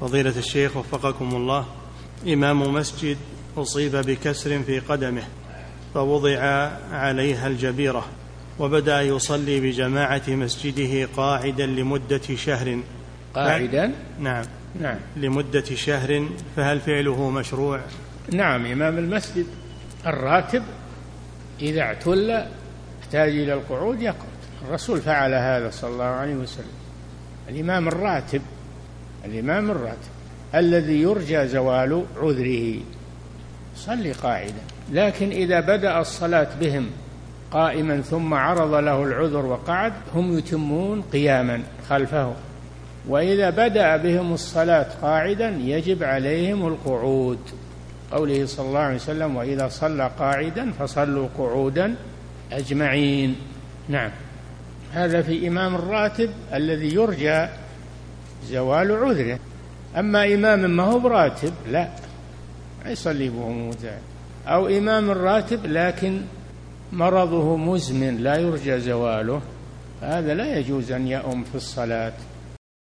فضيلة الشيخ وفقكم الله إمام مسجد أصيب بكسر في قدمه فوضع عليها الجبيرة وبدأ يصلي بجماعة مسجده قاعدا لمدة شهر. قاعدا؟ نعم. نعم. لمدة شهر فهل فعله مشروع؟ نعم إمام المسجد الراتب إذا اعتل احتاج إلى القعود يقعد. الرسول فعل هذا صلى الله عليه وسلم. الإمام الراتب الإمام الراتب الذي يرجى زوال عذره. صلي قاعدا. لكن إذا بدأ الصلاة بهم قائما ثم عرض له العذر وقعد هم يتمون قياما خلفه. وإذا بدأ بهم الصلاة قاعدا يجب عليهم القعود. قوله صلى الله عليه وسلم وإذا صلى قاعدا فصلوا قعودا أجمعين. نعم. هذا في إمام الراتب الذي يرجى زوال عذره. أما إمام ما هو براتب؟ لا. يصلي بهم أو إمام الراتب لكن مرضه مزمن لا يرجى زواله. هذا لا يجوز أن يؤم في الصلاة.